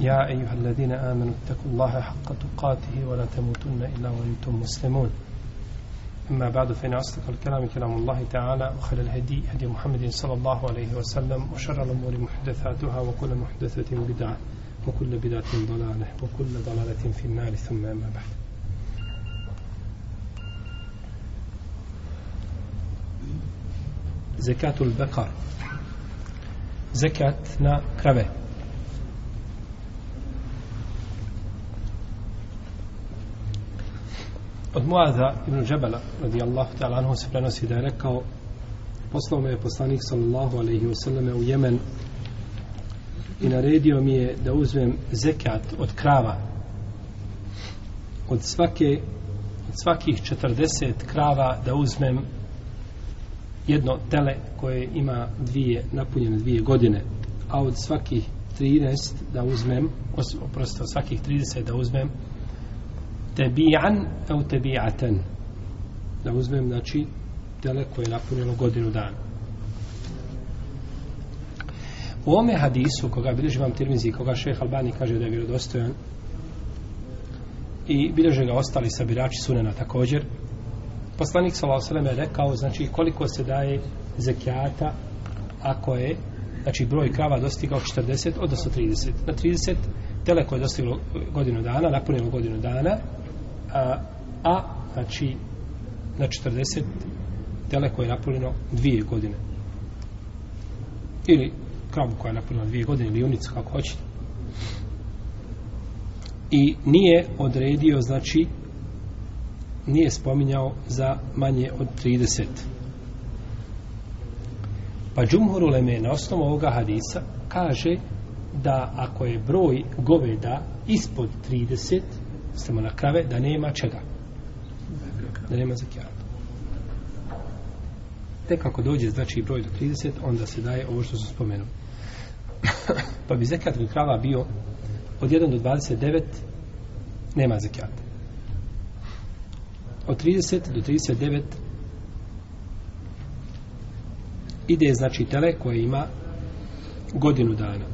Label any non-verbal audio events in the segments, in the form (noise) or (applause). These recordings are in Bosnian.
يا أيها الذين آمنوا اتقوا الله حق تقاته ولا تموتن إلا وأنتم مسلمون. أما بعد فإن أصدق الكلام كلام الله تعالى وخير الهدي هدي محمد صلى الله عليه وسلم وشر الأمور محدثاتها وكل محدثة بدعة وكل بدعة ضلالة وكل ضلالة في النار. ثم أما بعد. زكاة البقر. زكاة نا كربة. Od Muaza ibn Džebela, radijallahu ta'ala anhu, se prenosi da je rekao poslao me je poslanik sallallahu alaihi wasallame u Jemen i naredio mi je da uzmem zekat od krava. Od svake od svakih 40 krava da uzmem jedno tele koje ima dvije napunjene dvije godine a od svakih 13 da uzmem oprosto svakih 30 da uzmem tebi'an au tebi'atan da uzmem znači tele koje je napunjeno godinu dana u ome hadisu koga bilježi vam tirmizi koga šeh Albani kaže da je vjerodostojan i bilježe ga ostali sabirači sunena također poslanik s.a.v. je rekao znači koliko se daje zekijata ako je znači broj krava dostigao 40 odnosno 30 na 30 tele koje je dostiglo godinu dana napunjeno godinu dana a, a znači na 40 tele koje je napunjeno dvije godine. Ili kravu koja je napunjena dvije godine ili junicu kako hoćete. I nije odredio znači nije spominjao za manje od 30 pa Džumhur Uleme na osnovu ovoga hadisa kaže da ako je broj goveda ispod 30 stemo na krave, da nema čega. Da nema zekijata. Tek ako dođe znači broj do 30, onda se daje ovo što su spomenuli. (coughs) pa bi zakijat kod krava bio od 1 do 29 nema zekijata. Od 30 do 39 ide znači tele koje ima godinu dana.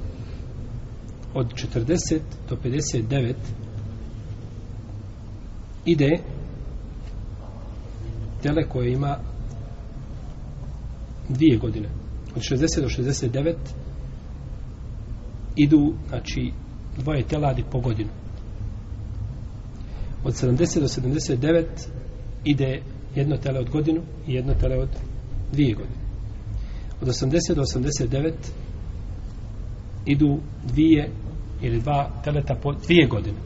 Od 40 do 59 ide tele koje ima dvije godine. Od 60 do 69 idu znači dvoje teladi po godinu. Od 70 do 79 ide jedno tele od godinu i jedno tele od dvije godine. Od 80 do 89 idu dvije ili dva teleta po dvije godine.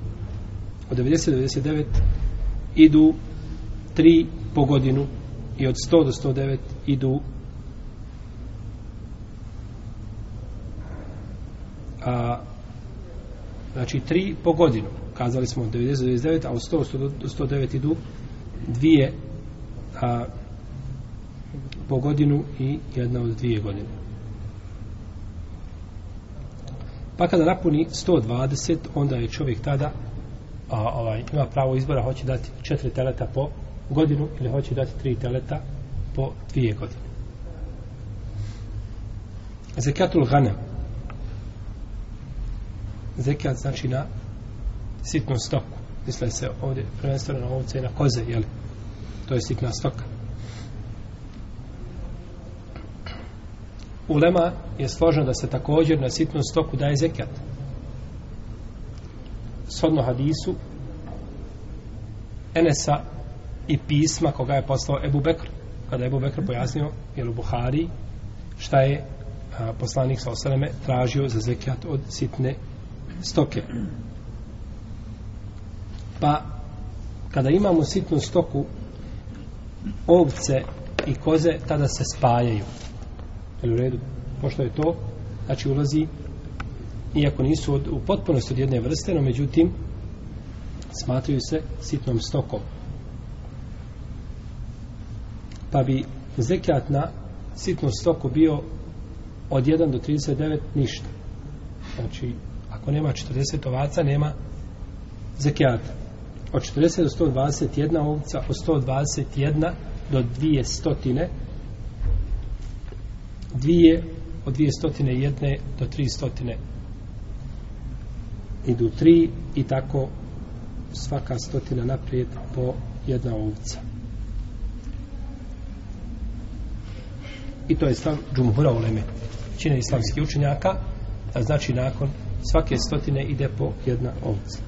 Od 90 do 99 idu tri po godinu i od 100 do 109 idu a, znači tri po godinu. Kazali smo od 90 do 99 a od 100 do 109 idu dvije a, po godinu i jedna od dvije godine. Pa kada napuni 120 onda je čovjek tada a, ovaj, ima pravo izbora, hoće dati četiri teleta po godinu ili hoće dati tri teleta po dvije godine. Zekatul ghanem. Zekat znači na sitnu stoku. Misle se ovdje prvenstveno na ovce i na koze, jel? To je sitna stoka. Ulema je složeno da se također na sitnu stoku daje zekat shodno hadisu Enesa i pisma koga je poslao Ebu Bekr. Kada je Ebu Bekr pojasnio jel u Buhari šta je a, poslanik sa osaleme tražio za zekijat od sitne stoke. Pa kada imamo sitnu stoku ovce i koze tada se spajaju. Jel u redu? Pošto je to znači ulazi iako nisu od, u potpunosti od jedne vrste, no međutim smatraju se sitnom stokom. Pa bi zekijat na sitnu stoku bio od 1 do 39 ništa. Znači, ako nema 40 ovaca, nema zekijata. Od 40 do 121 ovca, od 121 do 200 dvije od dvije stotine jedne do tri stotine idu tri i tako svaka stotina naprijed po jedna ovca i to je stav džumhura uleme. Čine islamskih učenjaka a znači nakon svake stotine ide po jedna ovca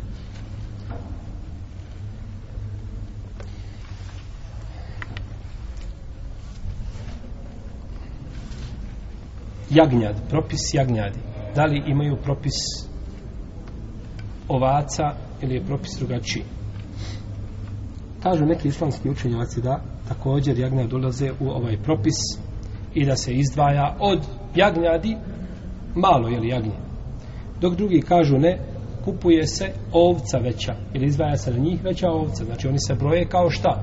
jagnjad, propis jagnjadi. Da li imaju propis ovaca ili je propis drugačiji? Kažu neki islamski učenjaci da također jagnja dolaze u ovaj propis i da se izdvaja od jagnjadi malo, je li jagnje? Dok drugi kažu ne, kupuje se ovca veća ili izdvaja se na njih veća ovca. Znači oni se broje kao šta?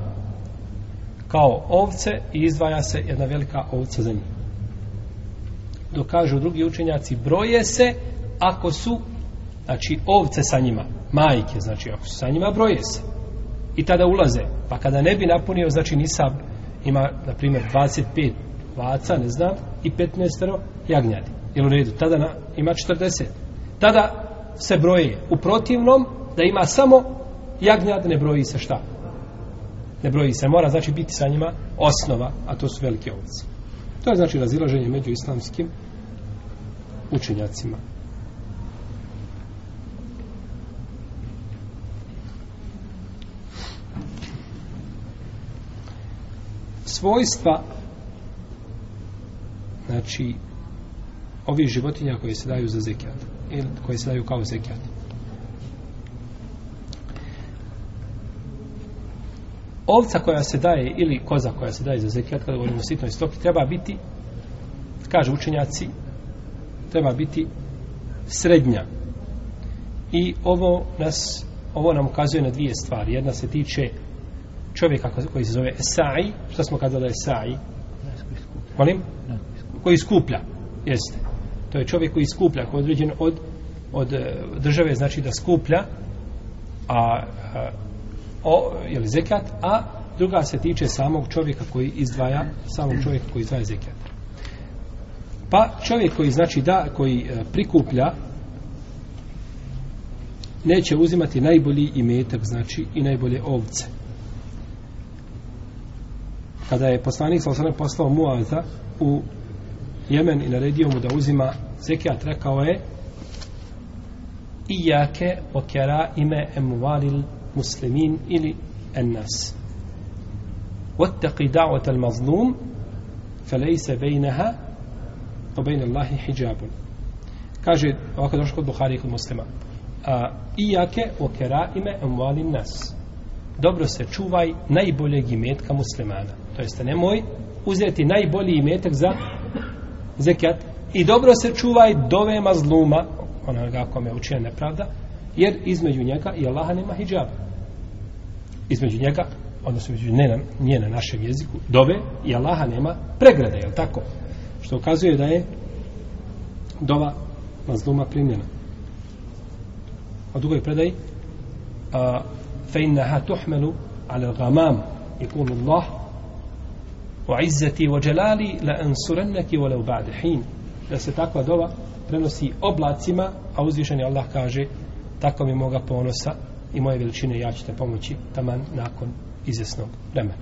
Kao ovce i izdvaja se jedna velika ovca za njih dok kažu drugi učenjaci broje se ako su znači ovce sa njima majke znači ako su sa njima broje se. I tada ulaze. Pa kada ne bi napunio znači nisab ima na primjer 25 vaca ne znam i 15 jagnjadi. Jel u redu? Tada na, ima 40 tada se broje. U protivnom da ima samo jagnjad ne broji se šta? Ne broji se. Mora znači biti sa njima osnova a to su velike ovce to je znači razilaženje među islamskim učenjacima. Svojstva znači ovih životinja koje se daju za zekijat ili koje se daju kao zekijat. Ovca koja se daje ili koza koja se daje za zekijat kada govorimo o sitnoj stoki treba biti kaže učenjaci treba biti srednja. I ovo nas ovo nam ukazuje na dvije stvari. Jedna se tiče čovjeka koji se zove Esai. Šta smo kazali Esai? Molim? Koji skuplja. Jeste. To je čovjek koji skuplja, koji je određen od, od e, države, znači da skuplja a, a o, je li zekat, a druga se tiče samog čovjeka koji izdvaja samog čovjeka koji izdvaja zekat. Pa čovjek koji znači da, koji e, prikuplja neće uzimati najbolji imetak, znači i najbolje ovce. Kada je poslanik sa osam poslao Muaza u Jemen i naredio mu da uzima zekijat, rekao je Iyake o kera ime emuvalil muslimin ili ennas. Wattaqi da'wat al-mazlum فليس بينها obejn Allahi hijabun. Kaže, ovako došlo kod Buhari i kod muslima, a, ijake o keraime emualin nas. Dobro se čuvaj najboljeg imetka muslimana. To jeste, nemoj uzeti najbolji imetak za zekijat i dobro se čuvaj dove mazluma, onoga kome je učinjena nepravda, jer između njega i Allaha nema hijab. Između njega, odnosno između ne na, nije na našem jeziku, dove i Allaha nema pregrade, je tako? što ukazuje da je dova mazluma primljena a drugoj predaj a, fe innaha tuhmelu ala gamam i kunu Allah wa izzati wa jalali la ansurannaki walau ba'da hin. Da se takva dova prenosi oblacima a uzvišeni Allah kaže tako mi moga ponosa i moje veličine ja ćete pomoći taman nakon izvjesnog vremena.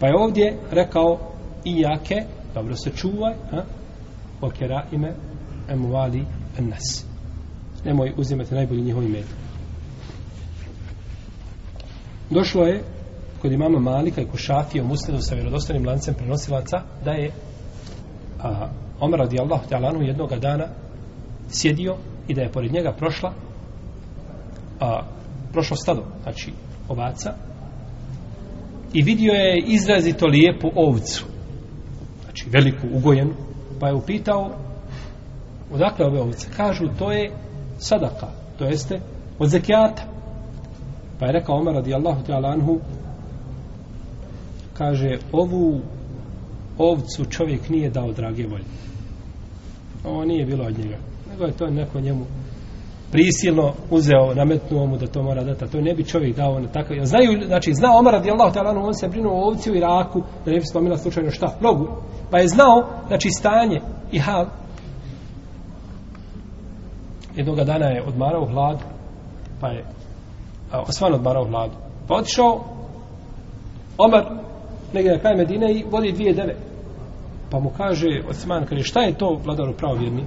Pa je ovdje rekao i jake dobro se čuvaj ha? o kera ime emuali ennas nemoj uzimati najbolji njihovi med došlo je kod imama Malika i Kušafija u muslimu sa vjerodostanim lancem prenosilaca da je a, Omer radijallahu ta'alanu jednog dana sjedio i da je pored njega prošla a, prošlo stado znači ovaca i vidio je izrazito lijepu ovcu znači veliku ugojenu, pa je upitao odakle ove ovce? Kažu, to je sadaka, to jeste od zekijata. Pa je rekao Omer radijallahu ta'ala anhu, kaže, ovu ovcu čovjek nije dao drage volje. Ovo nije bilo od njega. Nego je to neko njemu prisilno uzeo, nametnuo mu da to mora dati. A to ne bi čovjek dao na takav. Znaju, znači, zna Omar radijallahu ta'ala on se brinuo ovci u Iraku, da ne bi spomila slučajno šta? Nogu. Pa je znao, znači, stanje i hal. Jednoga dana je odmarao u hladu, pa je a, osvan odmarao u hladu. Pa otišao Omar negdje na kraj Medine i vodi dvije deve. Pa mu kaže Osman, kaže, šta je to vladaru pravovjerni?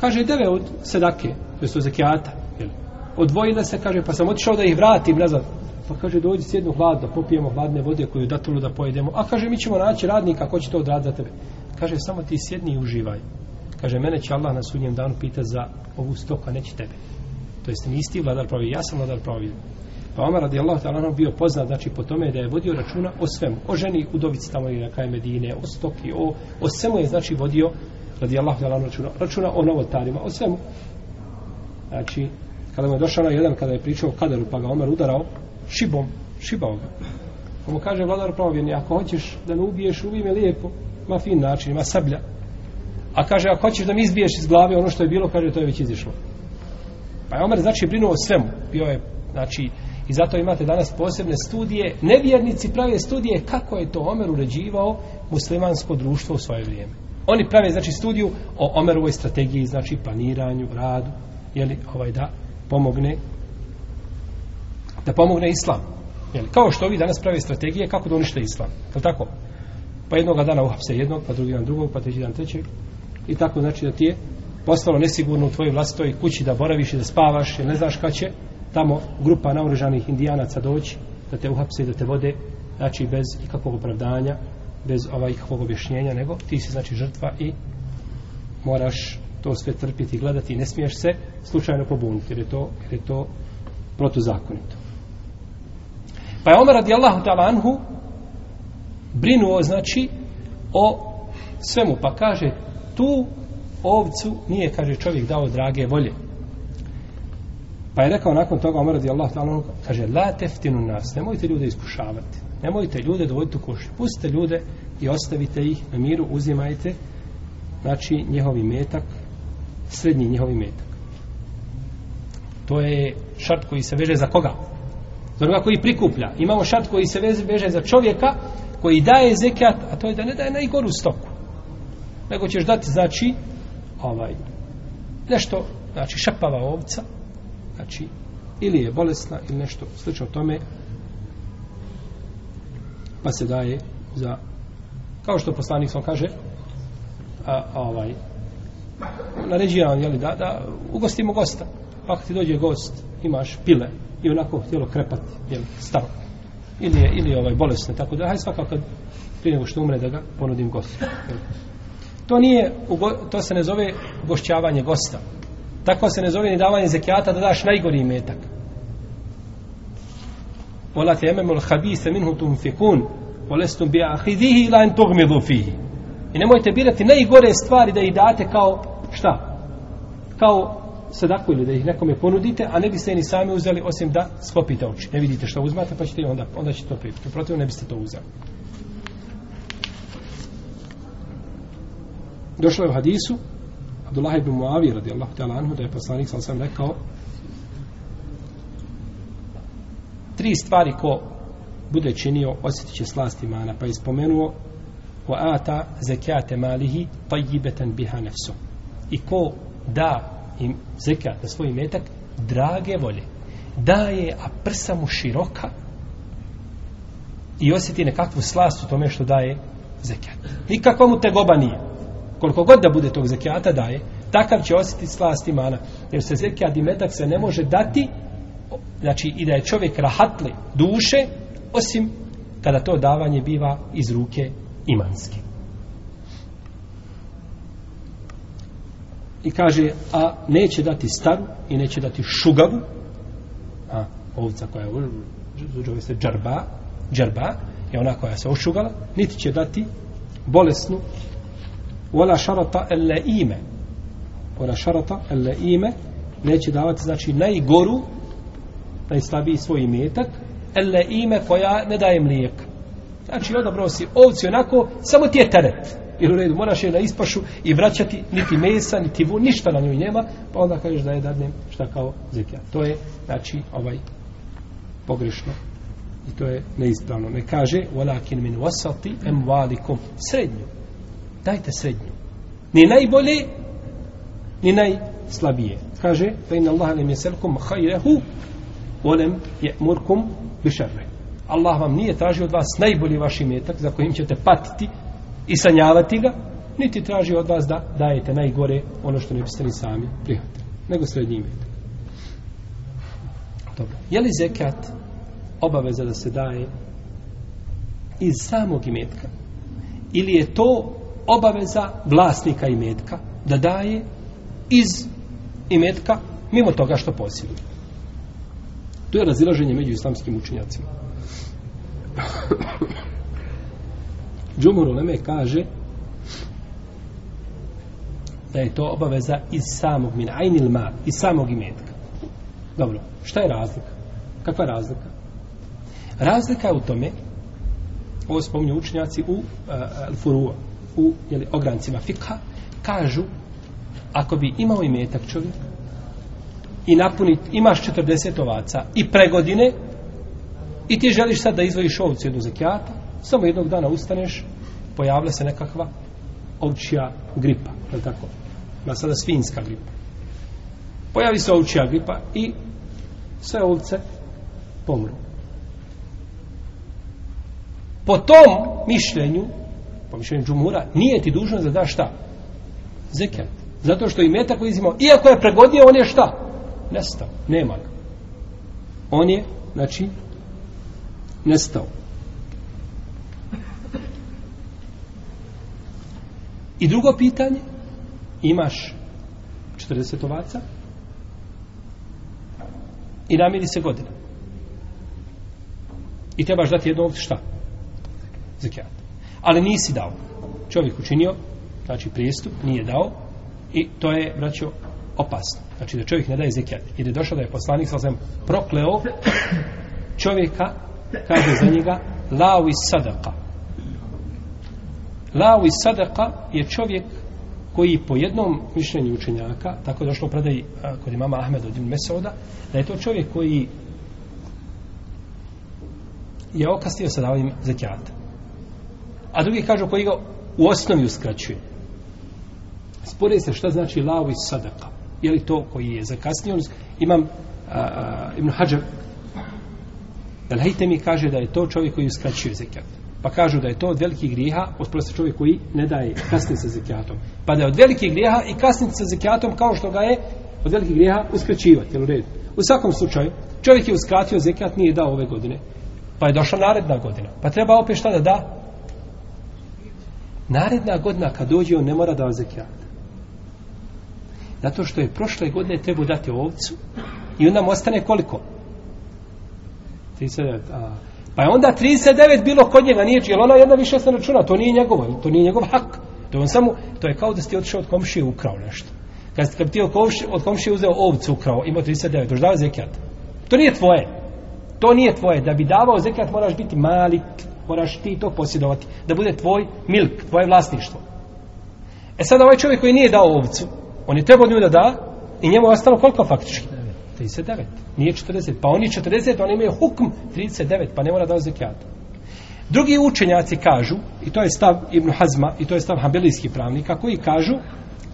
Kaže, deve od sedake, to je zekijata. Jel? Odvojile se, kaže, pa sam otišao da ih vratim nazad. Pa kaže, dođi s jednu hladno, popijemo hladne vode koju datulu da pojedemo. A kaže, mi ćemo naći radnika, ko će to odraditi za tebe? Kaže, samo ti sjedni i uživaj. Kaže, mene će Allah na sudnjem danu pita za ovu stoku, a neće tebe. To jest, nisi ti vladar pravi, ja sam vladar pravi. Pa Omar radijallahu ta'ala bio poznat, znači po tome da je vodio računa o svemu. O ženi udovici tamo i na kraju Medine, o stoki, o, o svemu je znači vodio radijallahu ta'ala računa, računa o novotarima, o svemu. Znači, kada mu je došao na jedan, kada je pričao o kaderu, pa ga Omar udarao, šibom, šibao ga. Pa mu kaže vladar pravovjerni, ako hoćeš da me ubiješ, ubij me lijepo, ma fin način, ma sablja. A kaže, ako hoćeš da mi izbiješ iz glave ono što je bilo, kaže, to je već izišlo. Pa je Omer, znači, brinuo o svemu. Bio je, znači, i zato imate danas posebne studije. Nevjernici prave studije kako je to Omer uređivao muslimansko društvo u svoje vrijeme. Oni prave, znači, studiju o Omerovoj strategiji, znači, planiranju, radu, jeli, ovaj, da pomogne da pomogne islam. Jeli, kao što ovi danas prave strategije kako da unište islam. Je tako? Pa jednoga dana uhapse jednog, pa drugi dan drugog, pa treći dan trećeg. I tako znači da ti je postalo nesigurno u tvojoj vlastitoj kući da boraviš i da spavaš, jer ne znaš kada će tamo grupa naoružanih indijanaca doći da te uhapse i da te vode, znači bez ikakvog opravdanja, bez ovaj ikakvog objašnjenja, nego ti si znači žrtva i moraš to sve trpiti i gledati i ne smiješ se slučajno pobuniti, jer je to, jer je to protuzakonito. Pa je Omer radijallahu ta'ala anhu brinuo, znači, o svemu, pa kaže, tu ovcu nije, kaže, čovjek dao drage volje. Pa je rekao nakon toga Omer radijallahu ta'ala kaže, la teftinu nas, nemojte ljude iskušavati, nemojte ljude dovoditi u kušnju, pustite ljude i ostavite ih na miru, uzimajte, znači, njihovi metak, srednji njihovi metak. To je šart koji se veže za koga? Za onoga koji prikuplja. Imamo šart koji se veže za čovjeka koji daje zekat, a to je da ne daje najgoru stoku. Nego ćeš dati, znači, ovaj, nešto, znači, šapava ovca, znači, ili je bolesna, ili nešto slično tome, pa se daje za, kao što poslanik sam kaže, a, a ovaj, naređuje nam jeli, da, da ugostimo gosta, pa kad ti dođe gost, imaš pile i onako htjelo krepati, jel, staro. Ili je, ili je ovaj bolesno, tako da, hajde svakako kad prije nego što umre da ga ponudim gostu. To nije, to se ne zove gošćavanje gosta. Tako se ne zove ni davanje zekijata da daš najgori metak. Ola te ememul habise minhu tunfikun wa olestum bi ahidihi ila en tugmidu fihi. I nemojte birati najgore stvari da ih date kao, šta? Kao sadaku ili da ih nekome ponudite, a ne biste ni sami uzeli osim da sklopite oči. Ne vidite što uzmate, pa ćete onda, onda ćete to pripiti. Protiv ne biste to uzeli. Došlo je u hadisu Abdullah ibn Muavi radijallahu ta'ala anhu da je poslanik sam sam rekao tri stvari ko bude činio osjetit će slast imana. Pa je spomenuo wa ata zekate malihi tajibetan biha nefsu i ko da im zekat na svoj metak drage volje daje a prsa mu široka i osjeti nekakvu slast u tome što daje zekat nikakva mu tegoba nije koliko god da bude tog zekijata daje takav će osjetiti slast imana. Jer se zekijat i metak se ne može dati znači i da je čovjek rahatli duše osim kada to davanje biva iz ruke imanske. I kaže, a neće dati staru i neće dati šugavu, a ovca koja je zove se džarba, džarba je ona koja se ošugala, niti će dati bolesnu wala šarata elle ime wala šarata elle ime neće davati znači najgoru najslabiji svoj imetak, ele ime koja ne daje mlijeka. Znači, odabrao si ovci onako, samo ti je teret. Jer u redu, moraš je na ispašu i vraćati niti mesa, niti vu, ništa na njoj nema, pa onda kažeš da je dadnem šta kao zekija. To je, znači, ovaj, pogrešno. I to je neispravno. Ne kaže, walakin min wasati emvalikum. Srednju. Dajte srednju. Ni najbolje, ni najslabije. Kaže, fe inna Allah lam jeselkum hajrehu, wa je ya'murkum bi. Allah vam nije tražio od vas najbolji vaš imetak za kojim ćete patiti i sanjavati ga, niti traži od vas da dajete najgore ono što ne biste ni sami prihvatili, nego srednji imetak. Dobro. Je li zekat obaveza da se daje iz samog imetka? Ili je to obaveza vlasnika imetka da daje iz imetka mimo toga što posjeduje? To je razilaženje među islamskim učinjacima. (coughs) Džumur Uleme kaže da je to obaveza iz samog min ajnil ma, iz samog imetka. Dobro, šta je razlika? Kakva je razlika? Razlika je u tome, ovo spominju učenjaci u eh, eh, uh, furua, u jeli, ograncima fikha, kažu, ako bi imao imetak čovjek i napunit, imaš 40 ovaca i pregodine i ti želiš sad da izvojiš ovcu jednu zekijata, samo jednog dana ustaneš, pojavlja se nekakva ovčija gripa, je tako? Ima sada svinska gripa. Pojavi se ovčija gripa i sve ovce pomru. Po tom mišljenju, po mišljenju džumura, nije ti dužno da daš šta? Zekijat. Zato što i metak koji izimao, iako je pregodio, on je šta? Nestao. Nema ga. On je, znači, nestao. I drugo pitanje, imaš 40 ovaca i namiri se godina. I trebaš dati jednu ovcu šta? Zekijat. Ali nisi dao. Čovjek učinio, znači prijestup, nije dao i to je, braćo, opasno. Znači da čovjek ne daje zekijat. Jer je došao da je poslanik, sam prokleo čovjeka, kaže za njega, lavi sadaka. Lavi sadaka je čovjek koji po jednom mišljenju učenjaka, tako je došlo u predaj kod imama Ahmeda od Ibn Mesoda, da je to čovjek koji je okastio sa davanjem zekijata. A drugi kažu koji ga u osnovi uskraćuje. Spore se šta znači lavi sadaka. Je li to koji je zakasnio? Imam a, a, Ibn Hajar El Hejtemi kaže da je to čovjek koji uskraćuje zekijat. Pa kažu da je to od velikih grijeha, osprosti čovjek koji ne daje kasni sa zekijatom. Pa da je od velikih grijeha i kasni sa zekijatom kao što ga je od velikih grijeha uskraćivati. Jel u redu? U svakom slučaju, čovjek je uskratio zekijat, nije dao ove godine. Pa je došla naredna godina. Pa treba opet šta da da? Naredna godina kad dođe, on ne mora da zekijat. Zato što je prošle godine trebao dati ovcu i onda mu ostane koliko? 39. A, Pa je onda 39 bilo kod njega, nije jer ona jedna više se računa, to nije njegovo, to nije njegov hak. To, on samo, to je kao da si ti otišao od komšije i ukrao nešto. Kad, kad ti od komšije, od komšije uzeo ovcu ukrao, imao 39, doš dao zekijat. To nije tvoje. To nije tvoje. Da bi davao zekijat moraš biti malik, moraš ti to posjedovati. Da bude tvoj milk, tvoje vlasništvo. E sad ovaj čovjek koji nije dao ovcu, on je trebao nju da da i njemu je ostalo koliko faktički? 39. Nije 40. Pa oni 40, oni imaju hukm 39, pa ne mora da zekijata. Drugi učenjaci kažu, i to je stav Ibn Hazma, i to je stav hambelijskih pravnika, koji kažu,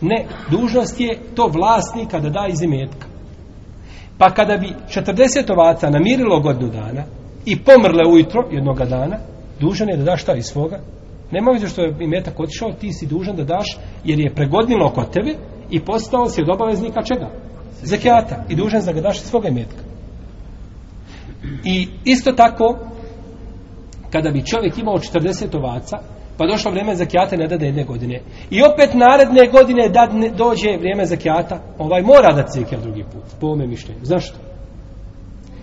ne, dužnost je to vlasnika da da iz imetka. Pa kada bi 40 ovaca namirilo godinu dana i pomrle ujutro jednog dana, dužan je da daš šta iz svoga. Nema veze što je imetak otišao, ti si dužan da daš, jer je pregodnilo kod tebe i postao si od obaveznika čega? zekijata i dužan za ga daš svoga imetka. I isto tako, kada bi čovjek imao 40 ovaca, pa došlo vrijeme zekijata ne dade jedne godine. I opet naredne godine da dođe vrijeme zekijata, ovaj mora da zekijat drugi put, po ovome mišljenju. Zašto?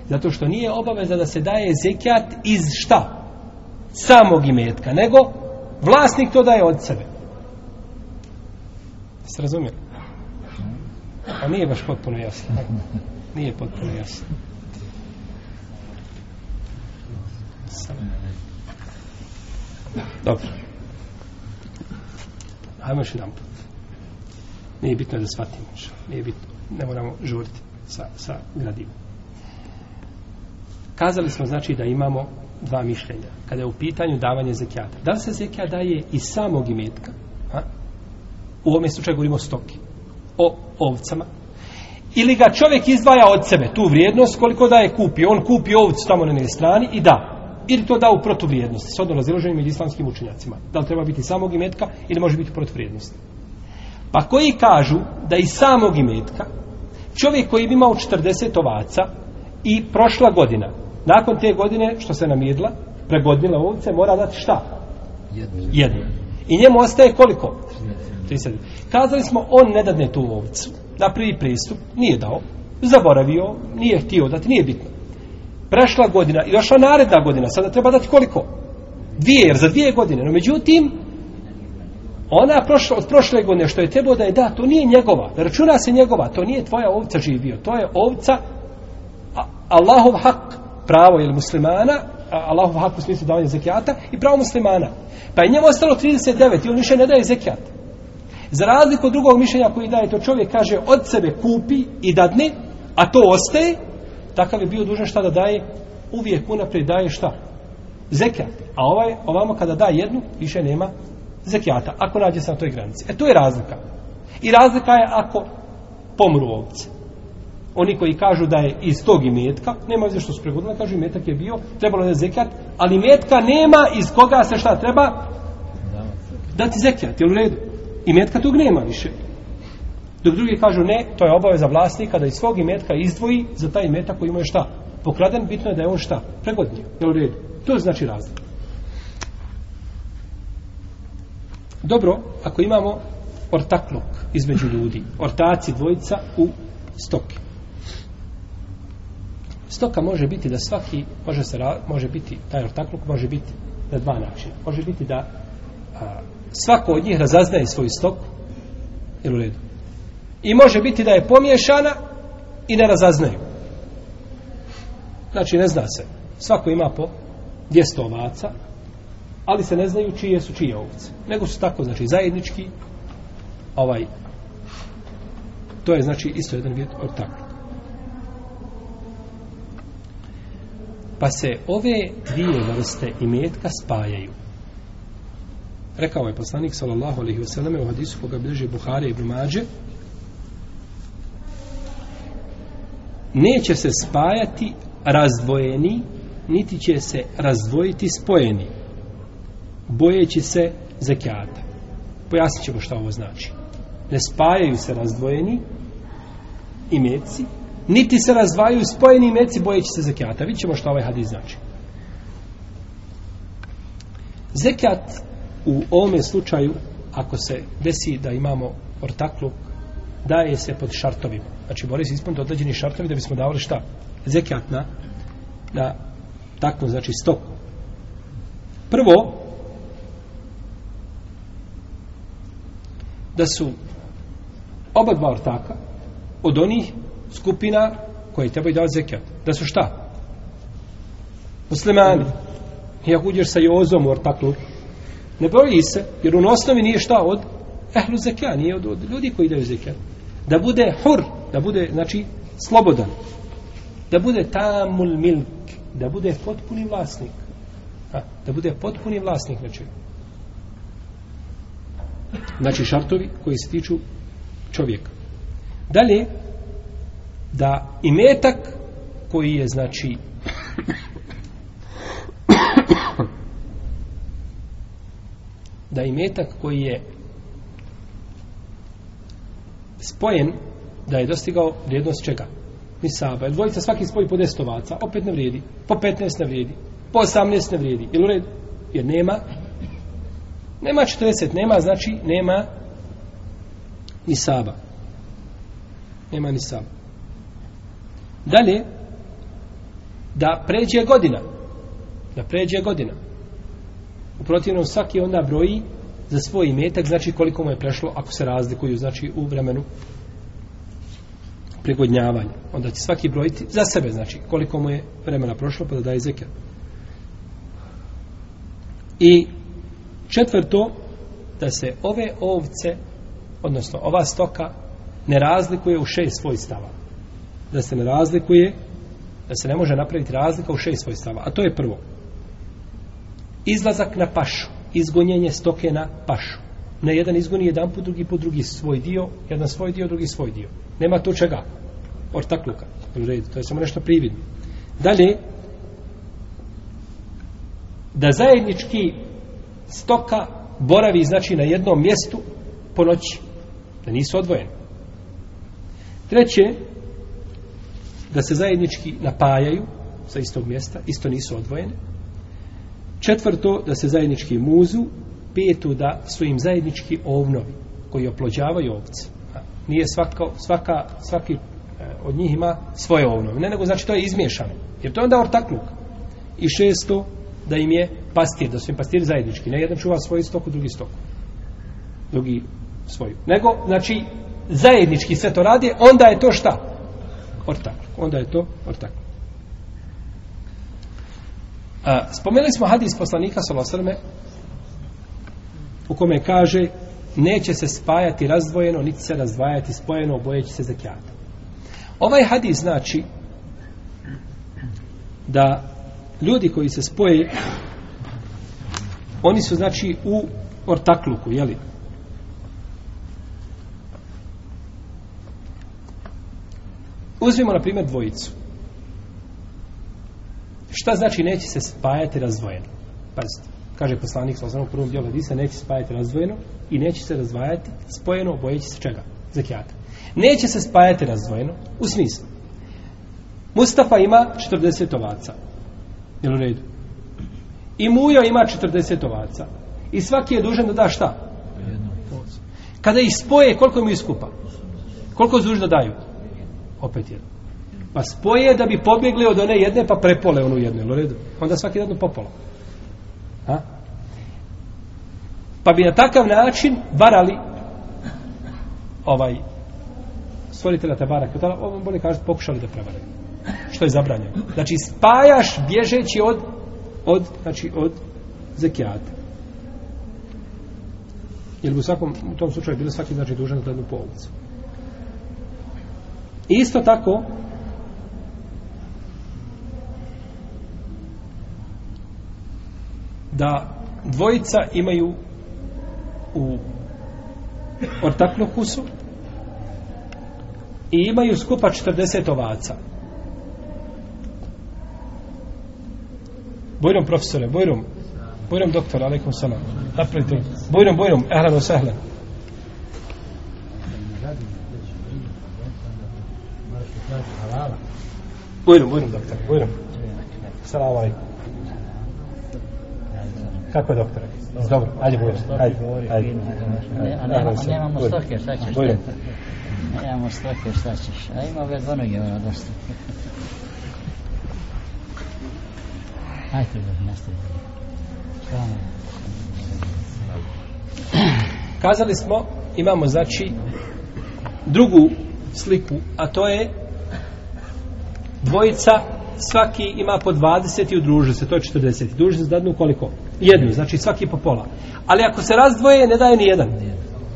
Zato što nije obaveza da se daje zekijat iz šta? samog imetka, nego vlasnik to daje od sebe. Se razumije? A nije baš potpuno jasno. Nije potpuno jasno. Dobro. Ajmo još jedan put. Nije bitno da shvatimo. Nije bitno. Ne moramo žuriti sa, sa gradivom. Kazali smo znači da imamo dva mišljenja. Kada je u pitanju davanje zekijata. Da li se zekijat daje iz samog imetka? A? U ovome slučaju govorimo o stoki. O ovcama. Ili ga čovjek izdvaja od sebe tu vrijednost koliko da je kupi. On kupi ovcu tamo na strani i da. Ili to da u protuvrijednosti. S odno raziloženim među islamskim učenjacima. Da li treba biti samog imetka ili može biti protuvrijednosti. Pa koji kažu da iz samog imetka čovjek koji bi imao 40 ovaca i prošla godina nakon te godine što se namirila pregodnila ovce mora dati šta? jednu i njemu ostaje koliko? 30. kazali smo on ne dadne tu ovcu na prvi pristup nije dao zaboravio, nije htio dati nije bitno prešla godina i došla naredna godina sada treba dati koliko? dvije, jer za dvije godine no međutim ona prošla, od prošle godine što je trebao da je da, to nije njegova. Da računa se njegova, to nije tvoja ovca živio. To je ovca Allahov hak, pravo je muslimana, Allahov hak u smislu davanja zekijata i pravo muslimana. Pa je njemu ostalo 39 i on više ne daje zekijat. Za razliku od drugog mišljenja koji daje to čovjek kaže od sebe kupi i dadne, a to ostaje, takav je bio dužan šta da daje, uvijek unaprijed daje šta? Zekijat. A ovaj, ovamo kada da jednu, više nema zekijata, ako nađe se na toj granici. E, to je razlika. I razlika je ako pomru ovce. Oni koji kažu da je iz tog imetka, nema veze što su pregodili, kažu imetak je bio, trebalo je zekat, ali imetka nema iz koga se šta treba dati zekat, jel u redu? Imetka tog nema više. Dok drugi kažu ne, to je obaveza vlasnika da iz svog imetka izdvoji za taj imetak koji ima je šta? Pokraden, bitno je da je on šta? Pregodnije, jel u redu? To znači razlika. Dobro, ako imamo ortakluk između ljudi, ortaci dvojica u stoki. Stoka može biti da svaki, može, se, može biti, taj ortakluk može biti na dva načina. Može biti da a, svako od njih razaznaje svoju stoku, ili u redu. I može biti da je pomiješana i ne razaznaju. Znači, ne zna se. Svako ima po 200 ovaca, ali se ne znaju čije su čije ovce. Nego su tako, znači, zajednički, ovaj, to je, znači, isto jedan vid ortakluk. Pa se ove dvije vrste imetka spajaju. Rekao je poslanik, sallallahu alaihi wasallam, u hadisu koga bliže Buhari i Brumađe, neće se spajati razdvojeni, niti će se razdvojiti spojeni bojeći se zekijata. Pojasnit ćemo šta ovo znači. Ne spajaju se razdvojeni imeci, niti se razdvajaju spojeni meci bojeći se zekijata. Vidjet ćemo što ovaj hadis znači. Zekijat u ovome slučaju, ako se desi da imamo ortakluk, daje se pod šartovima. Znači, moraju se ispuniti određeni šartovi da bismo davali šta? Zekijat na, na takvu, znači, stoku. Prvo, da su oba dva ortaka od onih skupina koje trebaju davati zekijat. Da su šta? Muslimani. I ako uđeš sa Jozom u ortaklu, ne broji se, jer u osnovi nije šta od ehlu zekijat, nije od, od ljudi koji daju zekijat. Da bude hur, da bude, znači, slobodan. Da bude tamul milk, da bude potpuni vlasnik. A, da bude potpuni vlasnik, znači, znači šartovi koji se tiču čovjeka. Dalje, da i metak koji je znači da i metak koji je spojen da je dostigao vrijednost čega? Nisaba. Jer dvojica svaki spoji po 10 ovaca, opet ne vrijedi. Po 15 ne vrijedi. Po 18 ne vrijedi. Jel u redu? Jer nema Nema 40, nema, znači, nema ni saba. Nema ni saba. Dalje, da pređe godina. Da pređe godina. U protivnom, svaki onda broji za svoj imetak, znači koliko mu je prešlo, ako se razlikuju, znači u vremenu pregodnjavanja. Onda će svaki brojiti za sebe, znači koliko mu je vremena prošlo, pa da daje zekijat. I Četvrto, da se ove ovce, odnosno ova stoka, ne razlikuje u šest svojstava. Da se ne razlikuje, da se ne može napraviti razlika u šest svojstava. A to je prvo. Izlazak na pašu, izgonjenje stoke na pašu. Ne jedan izgoni jedan put, drugi put, drugi svoj dio, jedan svoj dio, drugi svoj dio. Nema tu čega. Ortakluka. U redu, to je samo nešto prividno. Dalje, da zajednički stoka boravi znači na jednom mjestu po noći. Da nisu odvojeni. Treće, da se zajednički napajaju sa istog mjesta, isto nisu odvojene. Četvrto, da se zajednički muzu. Peto, da su im zajednički ovnovi koji oplođavaju ovce. Nije svaka, svaka, svaki e, od njih ima svoje ovnove. Ne, nego znači to je izmiješano. Jer to je onda ortakluk. I šesto, da im je pastir, da su im pastiri zajednički. Ne jedan čuva svoju stoku, drugi stoku. Drugi svoju. Nego, znači, zajednički sve to radi, onda je to šta? Ortakluk. Onda je to ortak. A, spomenuli smo hadis poslanika Salosrme u kome kaže neće se spajati razdvojeno, niti se razdvajati spojeno, obojeći se zekijata. Ovaj hadis znači da ljudi koji se spoje oni su znači u ortakluku, jeli? Uzmimo na primjer dvojicu. Šta znači neće se spajati razdvojeno? Pazite, kaže poslanik sa u prvom dijelu hadisa neće se spajati razdvojeno i neće se razdvajati spojeno, bojeći se čega? Zakijata. Neće se spajati razdvojeno u smislu. Mustafa ima 40 ovaca. Jel u redu? I Mujo ima 40 ovaca. I svaki je dužan da da šta? Kada ih spoje, koliko mi iskupa? Koliko su da daju? Opet jedno. Pa spoje da bi pobjegli od one jedne, pa prepole onu jednu, jel u redu? Onda svaki jedno popolo. A? Pa bi na takav način varali ovaj stvoritelja Tabara, kada ovo bolje kažete, pokušali da prevaraju. Što je zabranjeno. Znači, spajaš bježeći od od, znači, od zekijata. Jer u svakom, u tom slučaju bilo svaki, znači, dužan za jednu I Isto tako, da dvojica imaju u ortaklukusu i imaju skupa 40 ovaca. Bojrom profesore, Bojrom. Bojrom doktor, alaikum salam. Napravite. Bojrom, Bojrom, ehlan osahlan. Bojrom, Bojrom, doktor, Bojrom. Salam alaikum. Kako je doktore? Dobro, ajde Bojrom, ajde. ajde. A nemamo stoke, šta ćeš? Bojrom. Nemamo stoke, šta ćeš? A ima ove dvonoge, ono, dosta. Hajde, nastavite. Kazali smo, imamo znači drugu sliku, a to je dvojica, svaki ima po 20 i udruže se, to je 40. Druže se dadnu koliko? Jednu, znači svaki po pola. Ali ako se razdvoje, ne daje ni jedan.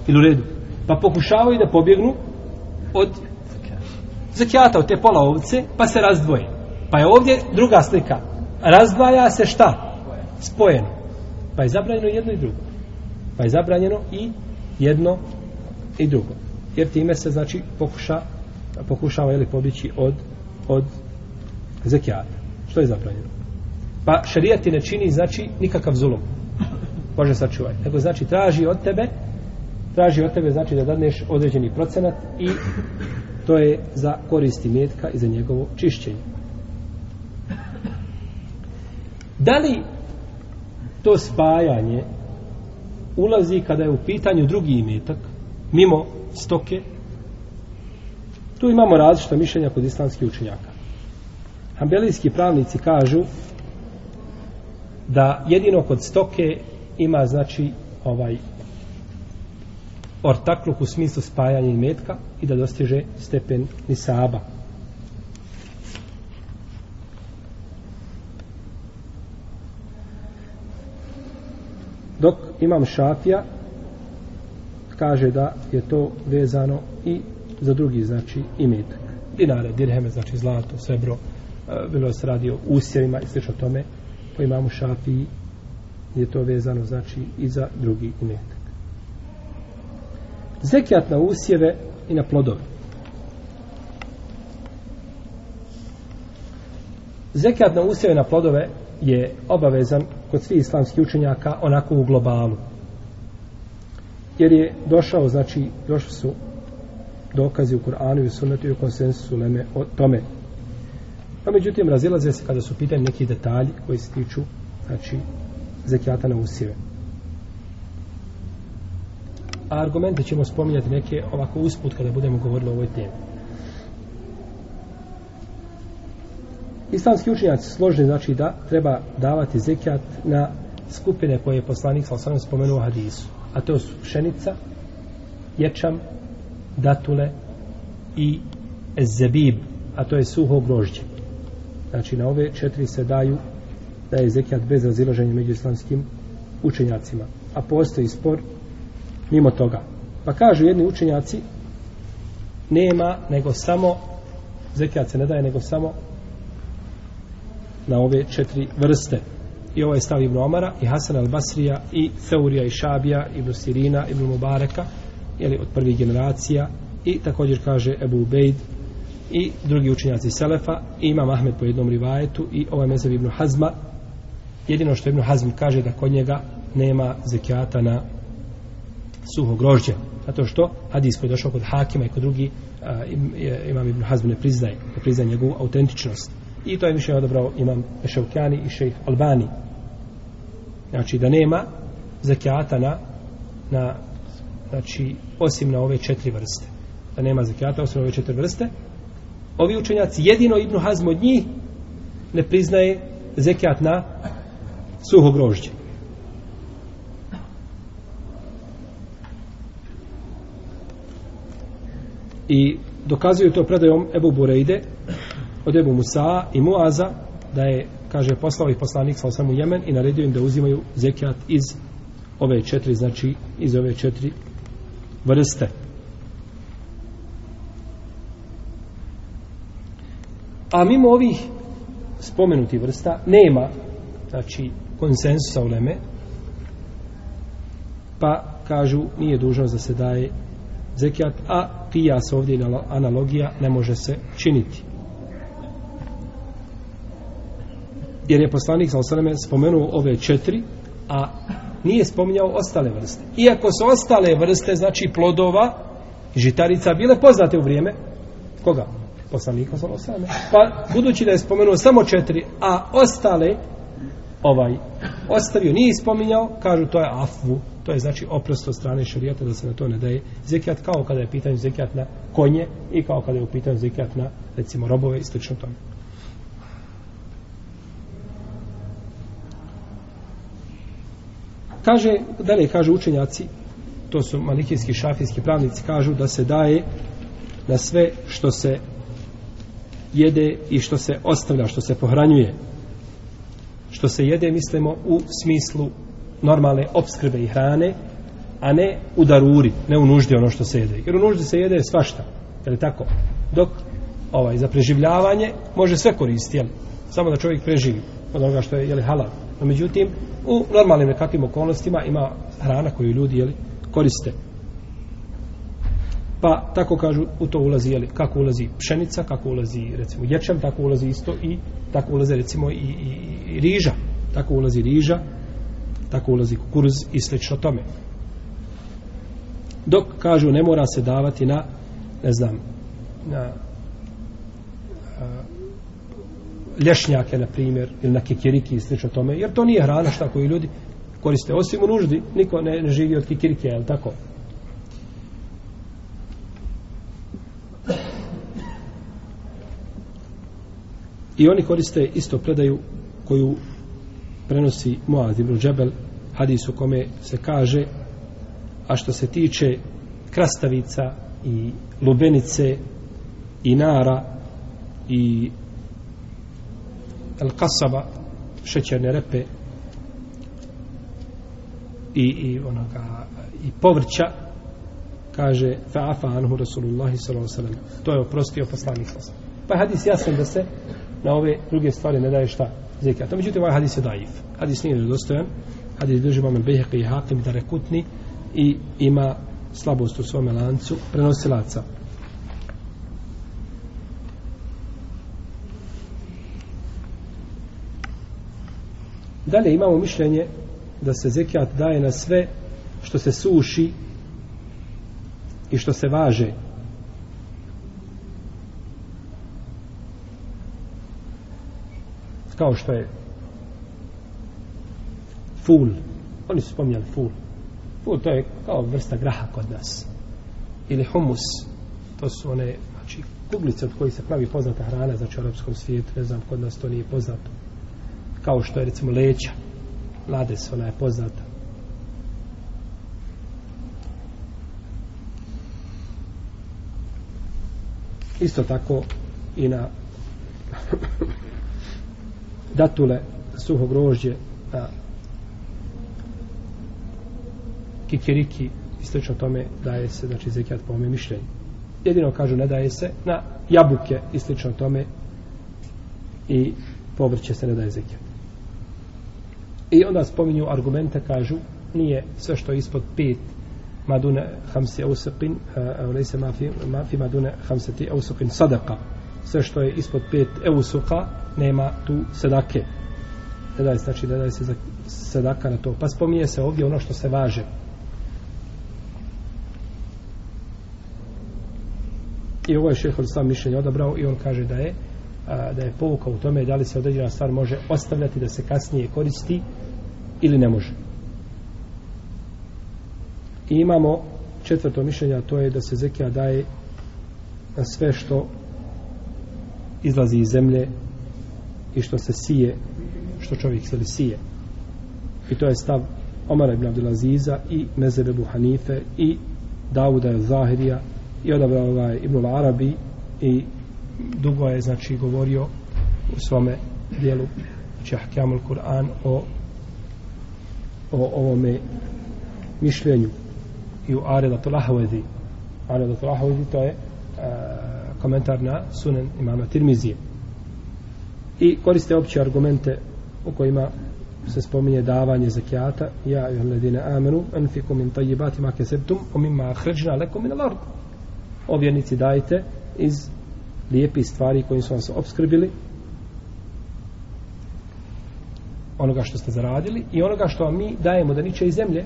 Ili u redu. Pa pokušavaju da pobjegnu od zakijata, od te pola ovce, pa se razdvoje. Pa je ovdje druga slika razdvaja se šta? Spojeno. Pa je zabranjeno jedno i drugo. Pa je zabranjeno i jedno i drugo. Jer time se znači pokuša pokušava je li pobići od od zekijata. Što je zabranjeno? Pa šarijat ti ne čini znači nikakav zulum. Može sačuvati. Nego znači traži od tebe traži od tebe znači da dadneš određeni procenat i to je za koristi metka i za njegovo čišćenje. Da li to spajanje ulazi kada je u pitanju drugi imetak, mimo stoke, tu imamo različita mišljenja kod islamskih učenjaka. Hambelijski pravnici kažu da jedino kod stoke ima znači ovaj ortakluk u smislu spajanja imetka i da dostiže stepen nisaba. dok imam šafija kaže da je to vezano i za drugi znači imetak dinare, dirheme, znači zlato, srebro e, bilo se radi o usjevima i slično tome po imamu šafiji je to vezano znači i za drugi imetak zekijat na usjeve i na plodove. Zekijat na usjeve i na plodove je obavezan kod svih islamskih učenjaka onako u globalu. Jer je došao znači došli su dokazi u Kur'anu i sunnetu i u konsensusu leme o tome. No, međutim razilaze se kada su pitanje neki detalji koji se tiču znači zekijata na usjeve. A argumente ćemo spominjati neke ovako usput kada budemo govorili o ovoj temi. Islamski učinjaci složni znači da treba davati zekijat na skupine koje je poslanik sa osam spomenuo hadisu a to su pšenica ječam datule i zebib a to je suho grožđe. Znači na ove četiri se daju da je zekijat bez razilaženja među islamskim učenjacima. A postoji spor mimo toga. Pa kažu jedni učenjaci nema nego samo zekijat se ne daje nego samo na ove četiri vrste. I ovo je stav Ibn Omara i Hasan al-Basrija i Theurija i Šabija Ibn Sirina, Ibn Mubareka jeli, od prvih generacija. I također kaže Ebu Ubejd i drugi učenjaci Selefa i Imam Ahmed po jednom rivajetu i ovaj mezeb Ibn Hazma. Jedino što Ibn Hazm kaže da kod njega nema zekijata na suho grožđe. Zato što hadis koji je došao kod Hakima i kod drugi imam Ibn Hazm ne priznaje ne priznaje njegovu autentičnost. I to je više odabrao imam Ešaukjani i šejh Albani. Znači da nema zekijata na, na znači osim na ove četiri vrste. Da nema zekijata osim na ove četiri vrste ovi učenjaci jedino Ibnu Hazm od njih ne priznaje zekijat na suho grožđe. I dokazuju to predajom Ebu Bureide od Ebu Musa i Muaza da je kaže poslao ih poslanik sa osam u Jemen i naredio im da uzimaju zekijat iz ove četiri, znači iz ove četiri vrste. A mimo ovih spomenuti vrsta nema znači konsensusa u Leme pa kažu nije dužnost da se daje zekijat, a kijas ovdje analogija ne može se činiti. jer je poslanik sa osaname spomenuo ove četiri, a nije spominjao ostale vrste. Iako su ostale vrste, znači plodova, žitarica, bile poznate u vrijeme, koga? Poslanika sa. Pa, budući da je spomenuo samo četiri, a ostale, ovaj, ostavio, nije spominjao, kažu to je afvu, to je znači oprost od strane šarijata da se na to ne daje zekijat, kao kada je pitanje zekijat na konje i kao kada je u pitanju zekijat na, recimo, robove i slično tome. Kaže, dalje kažu učenjaci, to su malikijski šafijski pravnici, kažu da se daje na sve što se jede i što se ostavlja, što se pohranjuje. Što se jede, mislimo, u smislu normalne obskrbe i hrane, a ne u daruri, ne u nuždi ono što se jede. Jer u nuždi se jede svašta, je li tako? Dok ovaj, za preživljavanje može sve koristiti, jel? Samo da čovjek preživi od onoga što je, je li halal. No, međutim, u normalnim nekakvim okolnostima ima hrana koju ljudi jeli, koriste. Pa tako kažu, u to ulazi, jeli, kako ulazi pšenica, kako ulazi, recimo, ječem, tako ulazi isto i tako ulazi, recimo, i, i, i riža. Tako ulazi riža, tako ulazi kukuruz i slično tome. Dok, kažu, ne mora se davati na, ne znam, na lješnjake, na primjer, ili na kikiriki i slično tome, jer to nije hrana šta koju ljudi koriste. Osim u nuždi, niko ne, ne živi od kikirike, je tako? I oni koriste isto predaju koju prenosi Muaz ibn Džebel, u kome se kaže, a što se tiče krastavica i lubenice i nara i el kasaba šećerne repe i, i onoga i povrća kaže fa'afa anhu Rasulullah sallallahu to je oprostio poslanik pa je hadis jasan da se na ove druge stvari ne daje šta zekat. To međutim ovaj hadis je daif. Hadis nije nedostojan. Hadis drži imam Bejheqi i Hakim da rekutni i ima slabost u svome lancu prenosilaca. Dalje imamo mišljenje da se zekijat daje na sve što se suši i što se važe. Kao što je ful. Oni su spominjali ful. Ful to je kao vrsta graha kod nas. Ili humus. To su one znači, kuglice od kojih se pravi poznata hrana znači u arapskom svijetu. Ne znam, kod nas to nije poznato kao što je recimo leća. Lades, ona je poznata. Isto tako i na (coughs) datule suho grožđe na kikiriki i slično tome daje se znači zekijat po ome mišljenju. Jedino kažu ne daje se na jabuke i slično tome i povrće se ne daje zekijat. I onda spominju argumente, kažu, nije sve što je ispod pet madune hamsi ausaqin, e, e, lejse mafi, mafi madune hamseti ausaqin sadaka. Sve što je ispod pet eusuka, nema tu sedake. Ne daje, znači, ne daje se sedaka na to. Pa spominje se ovdje ono što se važe. I ovo je šeho sam mišljenje odabrao i on kaže da je a, da je povuka u tome da li se određena stvar može ostavljati da se kasnije koristi ili ne može. I imamo četvrto mišljenje, a to je da se zekija daje na sve što izlazi iz zemlje i što se sije, što čovjek se li sije. I to je stav Omara ibn Abdelaziza i Mezebe Hanife i Davuda Zahirija i odabrao ovaj Ibn Arabi i dugo je znači govorio u svome dijelu znači, Čahkjamul Kur'an o o ovome mišljenju i u Aredatul Ahvezi. Aredatul Ahvezi to je uh, komentar na sunen imama Tirmizije. I koriste opće argumente u kojima se spominje davanje zekijata. Ja i ledine amenu anfiku min tajibati ma kesebtum o mimma ahređna lekom min al-ard. O vjernici dajte iz lijepi stvari kojim su vam se obskrbili onoga što ste zaradili i onoga što vam mi dajemo da niče iz zemlje.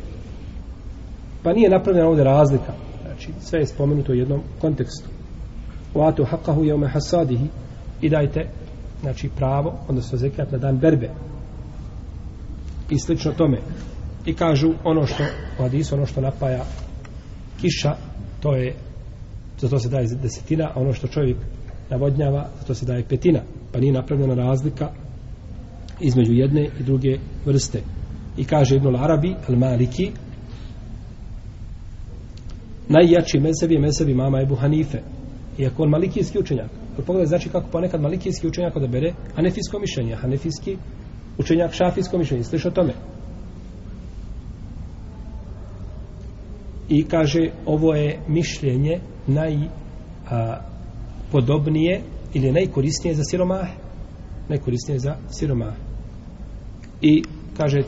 Pa nije napravljena ovdje razlika. Znači sve je spomenuto u jednom kontekstu. U atu haqahu jeume hasadihi. I dajte znači pravo odnosno zekat na dan berbe. I slično tome. I kažu ono što u hadisu ono što napaja kiša to je za to se daje desetina a ono što čovjek navodnjava, za to se daje petina, pa nije napravljena razlika između jedne i druge vrste. I kaže Ibn Arabi, al Maliki, najjači mezeb je mezeb imama Ebu Hanife. Iako on malikijski učenjak. Ali pogledaj, znači kako ponekad malikijski učenjak odabere hanefijsko mišljenje, hanefijski učenjak šafijsko mišljenje. Sliš o tome? I kaže, ovo je mišljenje naj podobnije ili najkorisnije za siromahe. Najkorisnije za siromahe. I kaže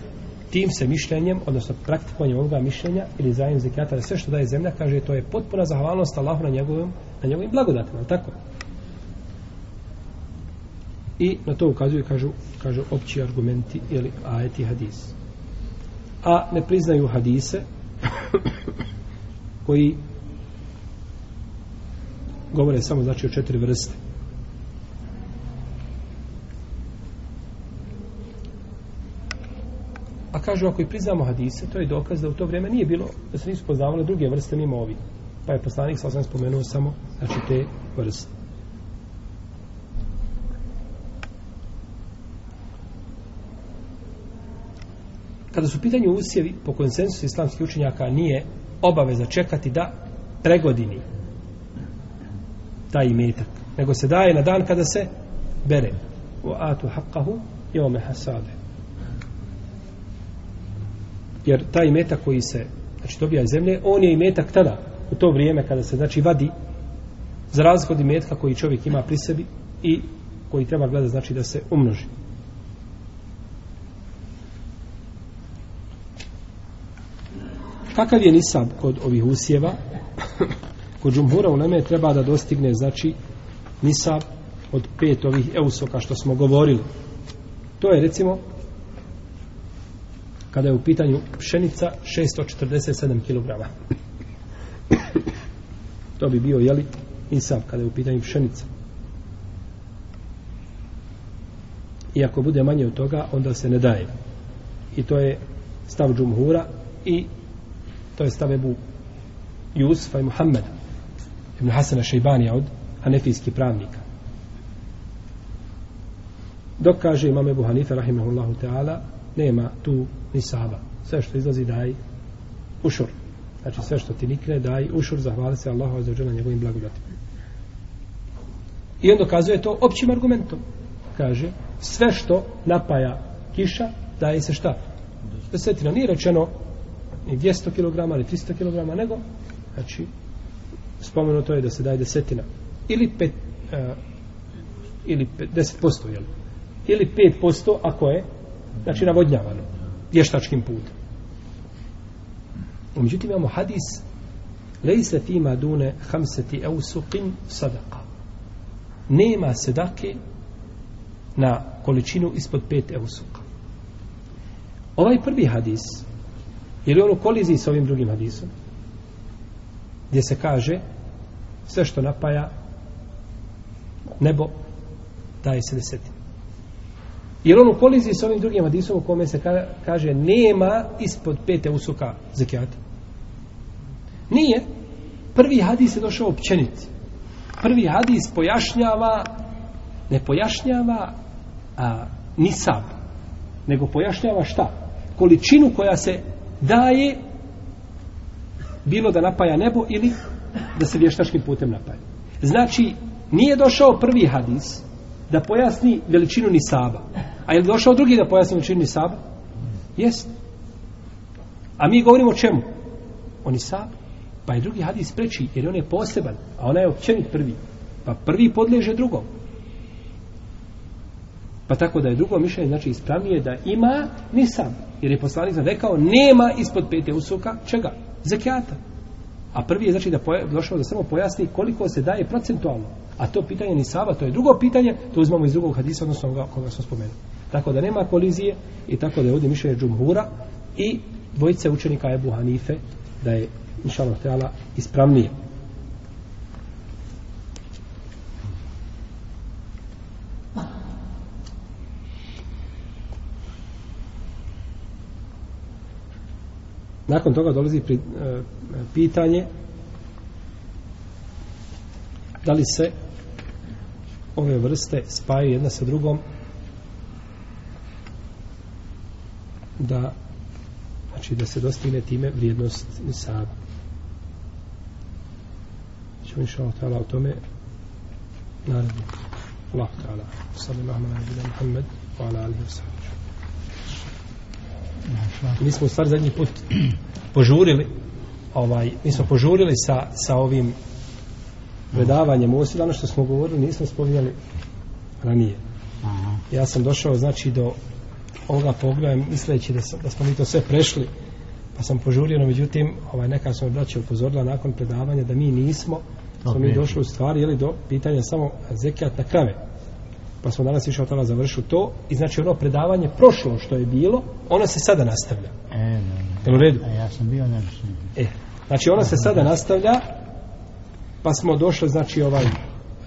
tim se mišljenjem, odnosno praktikovanjem ovoga mišljenja ili zajem zekijata da sve što daje zemlja, kaže to je potpuna zahvalnost Allahu na njegovim, na njegovim blagodatima, tako? I na to ukazuju, kažu, kažu opći argumenti ili ajeti hadis. A ne priznaju hadise (coughs) koji govore samo znači o četiri vrste. A kažu, ako i priznamo hadise, to je dokaz da u to vrijeme nije bilo, da se nisu poznavale druge vrste mimo ovi. Pa je poslanik, sa sam spomenuo samo, znači te vrste. Kada su pitanju usjevi, po konsensusu islamskih učenjaka nije obaveza čekati da pregodini taj imetak. Nego se daje na dan kada se bere. U atu haqqahu jome hasade jer taj metak koji se znači dobija iz zemlje, on je i metak tada, u to vrijeme kada se znači vadi za razliku od metka koji čovjek ima pri sebi i koji treba gledati znači da se umnoži. Kakav je nisab kod ovih usjeva? (coughs) kod džumhura u Leme treba da dostigne znači nisab od pet ovih eusoka što smo govorili. To je recimo kada je u pitanju pšenica 647 kg. to bi bio, jeli, insaf kada je u pitanju pšenica. I ako bude manje od toga, onda se ne daje. I to je stav džumhura i to je stav Ebu Jusfa i Muhammeda Ibn Hasana Šeibanija od Hanefijskih pravnika. Dok kaže imam Ebu Hanife rahimahullahu ta'ala nema tu ni sava. Sve što izlazi daj ušur. Znači sve što ti nikne daj ušur, zahvali se Allahu za na njegovim blagodatima. I on dokazuje to općim argumentom. Kaže, sve što napaja kiša, daje se šta? Desetina. Nije rečeno ni 200 kg, ni 300 kg, nego, znači, spomenuto je da se daje desetina. Ili pet, uh, ili pet, deset posto, jel? Ili pet posto, ako je, znači, navodnjavano, vještačkim putem. Međutim, imamo hadis, lejse fima dune hamseti eusuqin sadaka. Nema sedake na količinu ispod pet eusuka. Ovaj prvi hadis, je li on u koliziji s ovim drugim hadisom? Gdje se kaže, sve što napaja nebo, daje se desetin. Jer on u koliziji s ovim drugim hadisom u kome se kaže, nema ispod pete usuka zekijata? Nije. Prvi hadis je došao općenit. Prvi hadis pojašnjava ne pojašnjava a, nisab, nego pojašnjava šta? Količinu koja se daje bilo da napaja nebo ili da se vještačkim putem napaja. Znači, nije došao prvi hadis da pojasni veličinu nisaba. A je li došao drugi da pojasni veličinu nisaba? Jest. A mi govorimo o čemu? O nisabu. Pa je drugi hadis preči, jer on je poseban, a ona je općenit prvi. Pa prvi podleže drugom. Pa tako da je drugo mišljenje, znači ispravnije da ima nisam. Jer je poslanik rekao, nema ispod pete usuka, čega? Zekijata. A prvi je znači da poja, došao da samo pojasni koliko se daje procentualno. A to pitanje ni sava, to je drugo pitanje, to uzmamo iz drugog hadisa, odnosno onoga koga smo spomenuli. Tako da nema kolizije i tako da je ovdje mišljenje džumhura i dvojice učenika Ebu Hanife da je inšallah teala ispravnije. Nakon toga dolazi pri, e, pitanje da li se ove vrste spajaju jedna sa drugom da znači da se dostigne time vrijednost nisaba. Ćemo inša Allah ta'ala o tome naravno Allah ta'ala. Sallallahu ahmad Muhammed wa ala alihi wa sallam mi smo u stvari zadnji put požurili ovaj, mi smo požurili sa, sa ovim predavanjem ovo ono što smo govorili nismo spominjali ranije. Ja sam došao znači do ovoga pogleda misleći da, sam, da smo mi to sve prešli pa sam požurio. No međutim ovaj, neka sam braća upozorila nakon predavanja da mi nismo smo mi došli u stvari jeli, do pitanja samo zekijat na krave pa smo danas išao tada završiti to. I znači ono predavanje prošlo što je bilo ono se sada nastavlja. E, ne, ne. u redu? A ja sam bio ne e, znači ono se sada nastavlja pa smo došli znači ovaj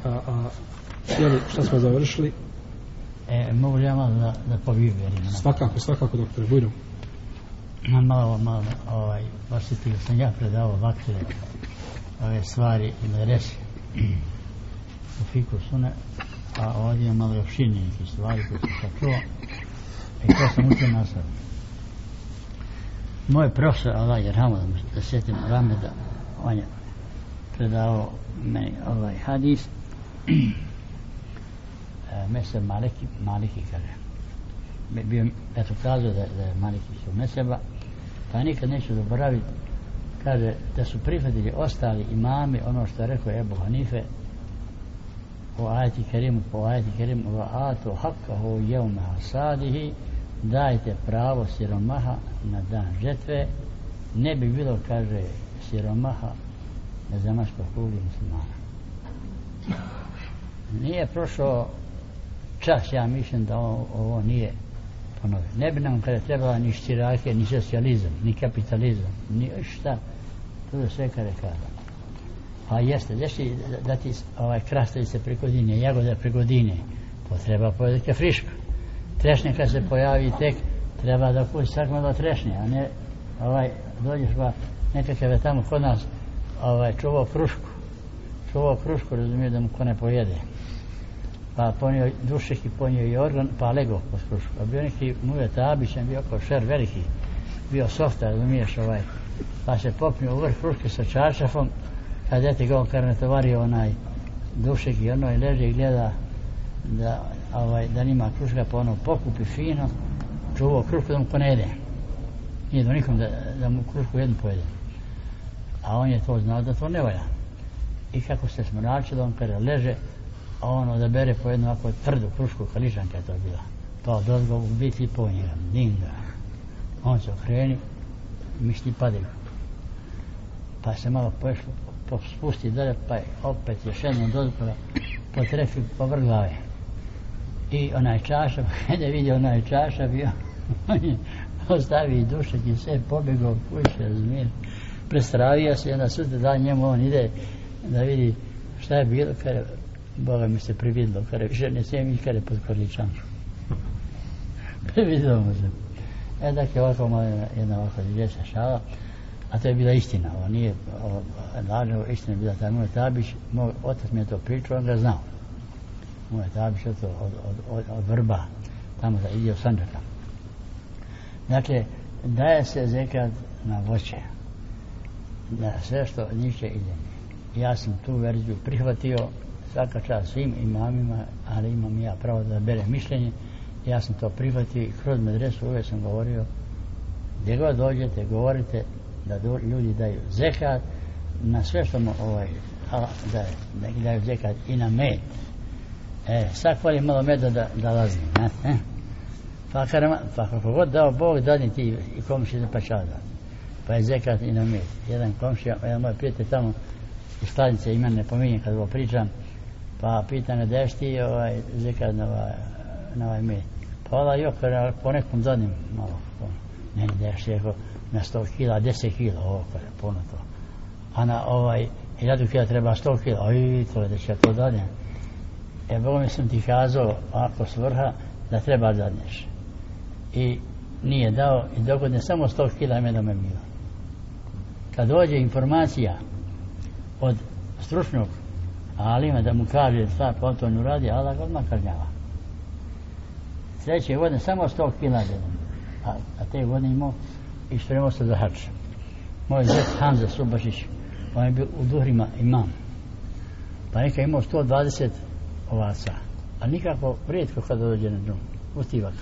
a, a, jeli, šta smo završili? E, mogu li ja malo da, da povjerim svakako, svakako doktor Bujrom malo, malo ovaj, osjetio sam ja predavao ovakve ove stvari i da reši u fiku sune a ovdje je malo opširnije neke stvari koje sam sad čuo. I to sam učio na sad moj profesor Allah je ramo da, da sjetim Rameda. On je predao meni ovaj hadis. (clears throat) E, Meser Maliki Maliki kaže. Bio eto kazao da, da je Maliki su Meseba pa nikad neću zaboraviti kaže da su prihvatili ostali imami ono što je rekao Ebu Hanife u كريم kerimu كريم وآتوا حقه يوم حصاده dajte pravo siromaha na dan žetve. Ne bi bilo kaže siromaha na zemaškoj kugli muslimana. Nije prošao čas ja mislim da ovo, ovo nije ponovio. Ne bi nam kada trebala ni štirake ni socijalizam ni kapitalizam ni šta. To da sve kada kada. Pa jeste desi da ti ovaj krastavice preko dine jagode preko dine to treba pojeti friško trešnje kad se pojavi tek treba da kući sakma do trešnje a ne ovaj dođeš pa nekakav je tamo kod nas ovaj čuvao krušku čuvao krušku razumije da mu ko ne pojede. Pa ponio dušek i ponio i organ pa lego po krušku a bio neki muje tabićan bio kao šer veliki bio softa razumiješ ovaj pa se popnio u vrh kruške sa čaršafom kad dete ga on ne onaj dušek i ono i leže i gleda da, ovaj, da nima kruška pa ono pokupi fino čuvao krušku da mu ko ne jede nije do nikom da, da mu krušku jednu pojede. A on je to znao da to ne valja. I kako se smračilo on kada leže a on odabere po jednu ovako tvrdu krušku kališanka je to bila. Pa od u biti po njega dinga. On se okreni misli padaju. Pa se malo pošlo pa spusti dalje pa je opet još jednom dozgoda potrefi po vrglave i onaj čaša (laughs) kada je vidio onaj čaša bio on je (laughs) ostavi dušak i sve pobjegao kuće razumije prestravio se i onda sutra dan njemu on ide da vidi šta je bilo kada Boga mi se prividilo kada više ne smijem i kada pod korličanku (laughs) prividilo mu se. E dakle ovako moja jedna ovako djeca šala a to je bila istina ovo nije lažno istina je bila ta Mule tabić moj otac mi je to pričao on ga znao Mule tabić je to od, od, od, od vrba tamo da ide u sanđaka. Dakle daje se zekat na voće na sve što niče ide. Ja sam tu verziju prihvatio svaka čast svim imamima ali imam ja pravo da berem mišljenje. Ja sam to prihvatio i kroz medresu uvijek sam govorio gdje god dođete govorite da do, ljudi daju zekat na sve što mu ovaj da, da daju zekat i na med. E, sad hvali malo meda da, da lazni ne, E? pa, kada, pa kako god dao Bog dadni ti i komši za pačada pa je zekat i na med. Jedan komšija, jedan moj prijatelj tamo iz Stanice ima ne pominjem kad ovo pričam pa pita me deš ti ovaj zekat na ovaj, na ovaj med. Pa onda jokar po nekom zadnjem malo ne ne ja je na 100 kila 10 kila ovo pa kaže, puno to. A na ovaj hiljadu kila treba 100 kila oj to je da će to dalje. e Boga mi sam ti kazao ako svrha da treba dadneš i nije dao i dogodne samo 100 kila meda me bilo kad dođe informacija od stručnog alima da mu kaže šta po to ne radi Allah ga odmah kažnjava. Sljedeće godine samo 100 kila a, a te godine imao i spremao se za hač moj zet Hanza Subašić on je bio u Duhrima imam. Pa neka imao 120 ovaca a nikako rijetko kad dođe na džum ustivak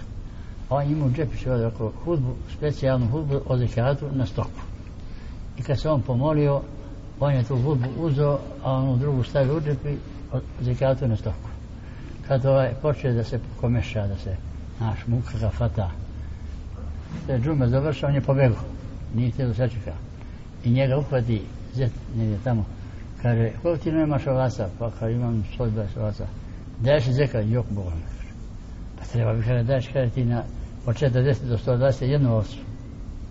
a on imao u džepi sve hudbu, specijalnu hudbu o zekatu na stoku. I kad se on pomolio on je tu hudbu uzeo a onu drugu stavio u džepi o zekatu na stoku. Kad ovaj počne da se komeša da se naš muka ga fata te džume završao, on je pobegao nije htio da sačeka. I njega uhvati zet negdje tamo. Kaže koliko ti nemaš ovasa pa kad imam 120 ovasa daješ zeka jok boga pa treba bi kada daješ kada ti na od 40 do 121 osu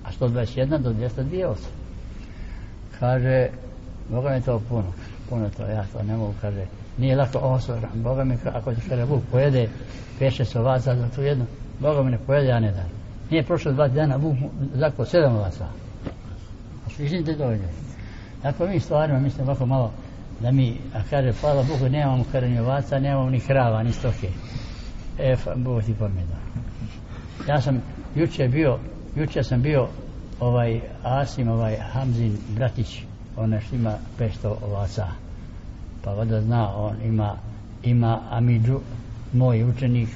a 121 do 202 osu kaže Boga mi to puno. Puno to ja to ne mogu. Kaže nije lako osoran Boga mi ako ti kada Bog pojede peše se ovaca za tu jednu Boga mi ne pojede ja ne dam nije prošlo dva dana Bog zaklo sedam ovaca a slični te dovoljno ako mi stvarima, mislim ovako malo da mi a kaže hvala Bogu nemamo kada ni ovaca nemamo ni krava ni stoke. E Bog ti pomeda ja sam juče bio juče sam bio ovaj Asim ovaj Hamzin bratić on što ima 500 ovaca. Pa voda zna on ima ima Amidžu moj učenik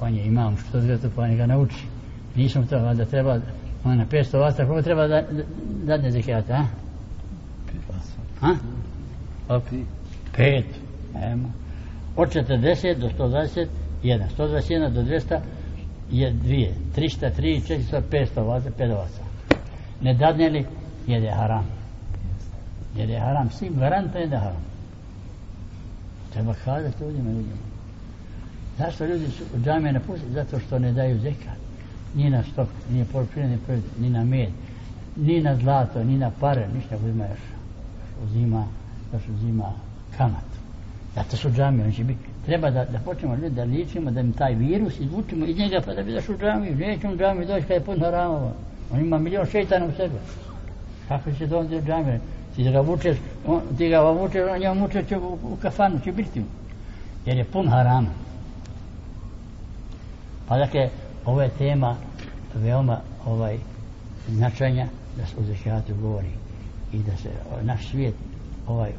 on je imam što zve pa pa ga nauči nisam to da treba Ona 500 vata, koliko treba da dadne zekijata, a? A? Od pet. Emo. Od 40 do 120, 1. 121 do 200 je dvije. 300, 3, 400, 500 vata, 5 vata. Ne dadne li, jede haram. Jede haram, svim garanta jede haram. Treba kazati ljudima, ljudima. Zašto ljudi su džamije ne pusti? Zato što ne daju zekat. Ni na stok, ni na poljoprivredni proizvod, ni na med, ni na zlato, ni na pare, ništa uzima još. Uzima, još uzima kamat. Zato su džamije, on će biti. Treba da, da počnemo ljudi da ličimo, da im taj virus izvučimo iz njega pa da bi došli u džamiju. Neće u džamiju doći kada je pun haramova. On ima milion šeitana u sebi. Kako će to onda u džamiju? Ti ga vučeš, on, ti ga vučeš, on njemu vučeš će u, u kafanu, će biti. Jer je pun harama. Pa dakle, ovo je tema veoma ovaj značenja da se o zekijatu govori i da se naš svijet ovaj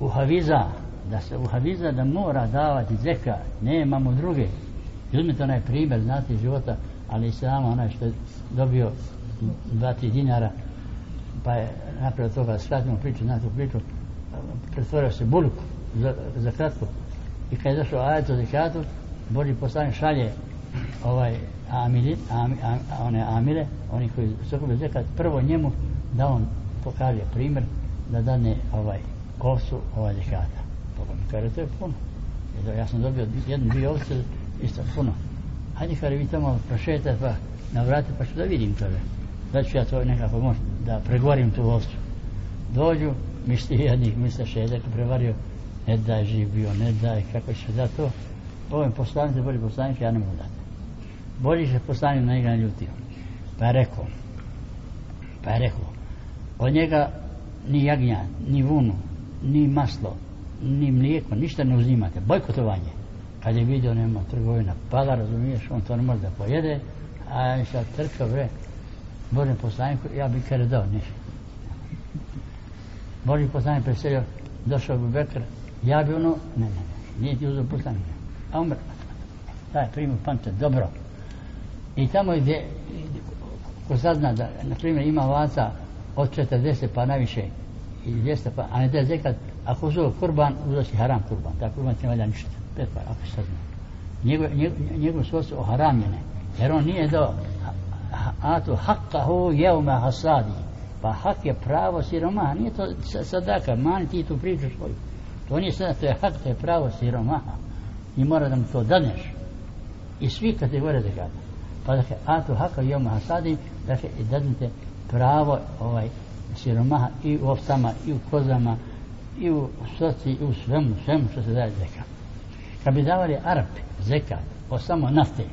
uhaviza da se uhaviza da mora davati zeka nemamo druge. Uzmite onaj primjer znate života ali i samo onaj što je dobio dva tri dinara pa je napravio toga skratimo priču znate priču pretvorio se buluk za, za kratko. I kad je došao ajet o zekijatu Boži poslanik šalje ovaj amili, am, am, one amile, oni koji su okupili zekat, prvo njemu da on pokaže primjer da dane ovaj kosu ovaj zekata. Pa mi kaže, to je puno. Jer ja sam dobio jednu, dvije ovce, isto puno. Hajde, kaže, vi tamo prošete pa navrate, pa ću da vidim tebe. Da ću ja to nekako možda da pregovorim tu ovcu. Dođu, misli jednih, misle šedek, prevario, ne daj živ bio, ne daj, kako će da to. Ovo je poslanice, bolje poslanice, ja ne mogu dati. Bolji se poslanik na njega ljutio. Pa je rekao, pa je rekao, od njega ni jagnja, ni vunu, ni maslo, ni mlijeko, ništa ne uzimate, bojkotovanje. Kad je vidio nema trgovina, pala, razumiješ, on to ne može da pojede, a je sad trčao, bre, Božem poslaniku, ja bi kare dao ništa. Božem poslanik preselio, došao bi Bekr, ja bi ono, ne, ne, ne, nije ti uzeo poslanik. A umr, Taj primi pante, dobro. I tamo gdje, ko sazna da, na primjer, ima vaca od 40 pa najviše, i 200 pa, a ne da je zekat, ako uzeo kurban, uzeo si haram kurban, tako kurban ti ne valja ništa, pet pa, ako se sazna. Njegov, njegov, njegov su oharamljene, jer on nije dao atu haqqahu jevme hasadi, pa hak je pravo siromaha, nije to sadaka, mani ti tu priču svoju. To nije sadaka, to je hak, to je pravo siromaha. I mora da mu to daneš. I svi kategorije zekata pa dakle atu haka joma hasadi dakle i dadnite pravo ovaj siromaha i u ovcama i u kozama i u soci i u svemu svemu što se daje zeka kad bi davali Arapi zeka o samo nafte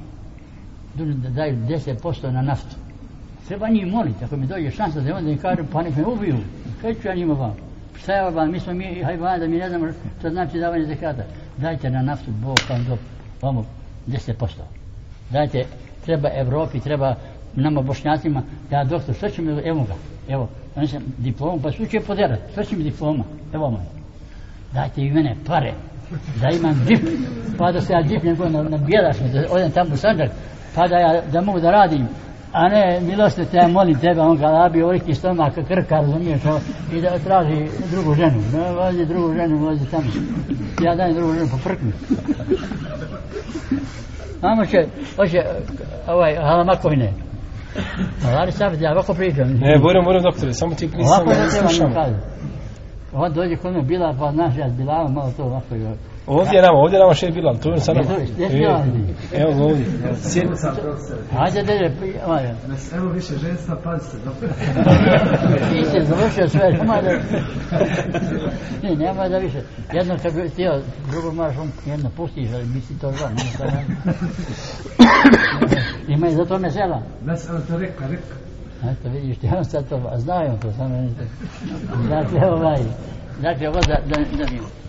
duže da daju 10% na naftu treba njih moliti. Ako mi dođe šansa da onda im kažu, pa nek me ubiju. Kaj ću ja njima vam? Šta je vam? Mi smo mi hajvan da mi ne znamo što znači davanje zekata. Dajte na naftu Bog vam do vamo 10% dajte treba Evropi, treba nama bošnjacima, ja doktor, sve će mi, evo ga, evo, ja nisam diplomu, pa su će poderati, sve će mi diploma, evo moj. Dajte i mene pare, da imam dip, pa da se ja dip nego na, na bjelaš da odem tamo u Sanđak, pa da ja, da mogu da radim, a ne, milosti te, ja molim tebe, on ga labi, oviki stomak, krka, razumiješ, o, i da traži drugu ženu, ne, vozi drugu ženu, vozi tamo, ja dajem drugu ženu, poprkni. Mamo će, hoće, ovaj, halamakovine. Ali sad, ja ovako pričam. Ne, moram, moram doktore, samo ti nisam, ovako ne slušam. On dođe kod me bila, pa znaš, ja bila, malo to ovako. Jo. Ovdje je nama, ovdje je nama še je Bilal, tu je sa nama. Si ja? Evo ga ovdje. Sjedi. Hajde, dede, ovaj. Evo više ženstva, pazite. (laughs) Ti si završio sve, nema da... Ne, nema da više. Jedno kad bi htio, drugo moraš on jedno pustiš, ali misli to zva, nema to nema. Ima i zato mesela. Mes, evo to rekao, rekao. Eto vidiš ti, on sad to, znaju to, samo ne Dakle, ovaj, dakle, ovo da, da, da, da,